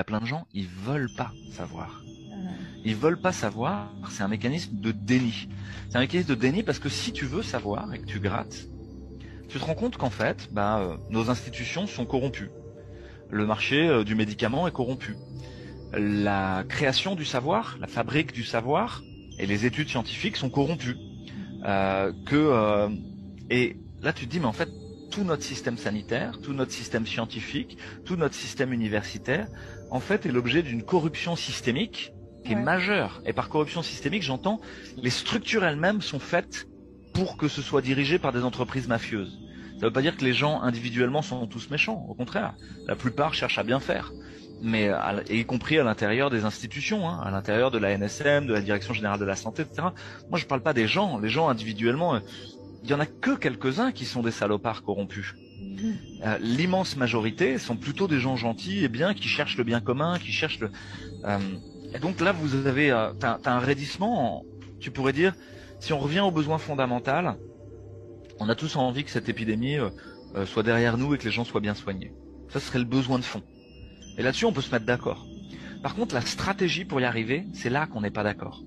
y a plein de gens, ils veulent pas savoir. Ils veulent pas savoir, c'est un mécanisme de déni. C'est un mécanisme de déni parce que si tu veux savoir et que tu grattes, tu te rends compte qu'en fait, bah, euh, nos institutions sont corrompues. Le marché euh, du médicament est corrompu. La création du savoir, la fabrique du savoir et les études scientifiques sont corrompues. Euh, que et là tu te dis mais en fait tout notre système sanitaire, tout notre système scientifique, tout notre système universitaire, en fait est l'objet d'une corruption systémique qui est majeure. Et par corruption systémique, j'entends les structures elles-mêmes sont faites pour que ce soit dirigé par des entreprises mafieuses. Ça veut pas dire que les gens individuellement sont tous méchants. Au contraire, la plupart cherchent à bien faire. Mais à y compris à l'intérieur des institutions, hein, à l'intérieur de la NSM, de la Direction générale de la santé, etc. Moi, je parle pas des gens. Les gens individuellement, euh, il y en a que quelques-uns qui sont des salopards corrompus. Euh, L'immense majorité sont plutôt des gens gentils et bien qui cherchent le bien commun, qui cherchent le. euh, et donc là, vous avez, euh, t'as, t'as un raidissement. en- tu pourrais dire, si on revient au besoin fondamental, on a tous envie que cette épidémie soit derrière nous et que les gens soient bien soignés. Ça serait le besoin de fond. Et là-dessus, on peut se mettre d'accord. Par contre, la stratégie pour y arriver, c'est là qu'on n'est pas d'accord.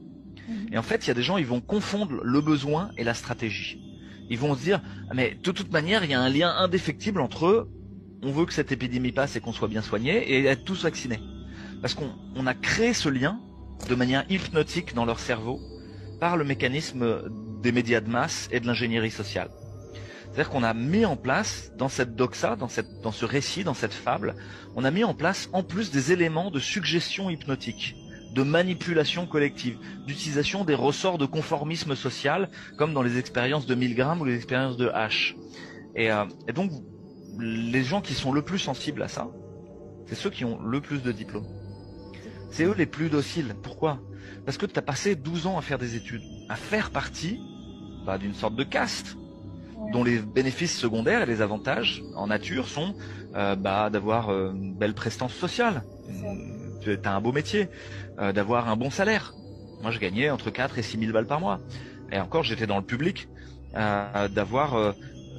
Et en fait, il y a des gens, ils vont confondre le besoin et la stratégie. Ils vont se dire, Ah, mais de toute manière, il y a un lien indéfectible entre on veut que cette épidémie passe et qu'on soit bien soigné et être tous vaccinés. Parce qu'on on a créé ce lien de manière hypnotique dans leur cerveau par le mécanisme des médias de masse et de l'ingénierie sociale. C'est-à-dire qu'on a mis en place dans cette doxa, dans, cette, dans ce récit, dans cette fable, on a mis en place en plus des éléments de suggestion hypnotique, de manipulation collective, d'utilisation des ressorts de conformisme social, comme dans les expériences de Milgram ou les expériences de H. Et, euh, et donc, les gens qui sont le plus sensibles à ça, c'est ceux qui ont le plus de diplômes. C'est eux les plus dociles. Pourquoi? Parce que tu as passé 12 ans à faire des études, à faire partie bah, d'une sorte de caste dont les bénéfices secondaires et les avantages en nature sont euh, bah, d'avoir euh, une belle prestance sociale, tu as un beau métier, euh, d'avoir un bon salaire. Moi, je gagnais entre 4 et 6 000 balles par mois. Et encore, j'étais dans le public, euh, d'avoir euh,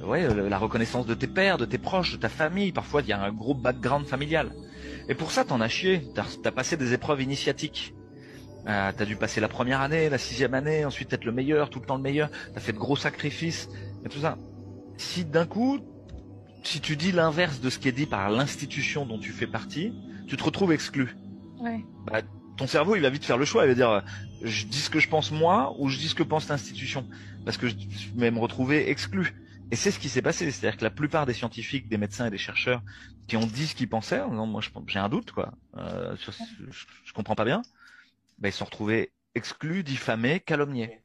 ouais, la reconnaissance de tes pères, de tes proches, de ta famille. Parfois, il y a un gros background familial. Et pour ça, t'en as chié. T'as as passé des épreuves initiatiques. T'as dû passer la première année, la sixième année, ensuite être le meilleur, tout le temps le meilleur. T'as fait de gros sacrifices et tout ça. Si d'un coup, si tu dis l'inverse de ce qui est dit par l'institution dont tu fais partie, tu te retrouves exclu. Bah, ton cerveau, il va vite faire le choix. Il va dire, euh, je dis ce que je pense moi ou je dis ce que pense l'institution, parce que je vais me retrouver exclu. Et c'est ce qui s'est passé. C'est-à-dire que la plupart des scientifiques, des médecins et des chercheurs qui ont dit ce qu'ils pensaient, en disant, moi, j'ai un doute, quoi, euh, je, comprends pas bien, bah, ils sont retrouvés exclus, diffamés, calomniés.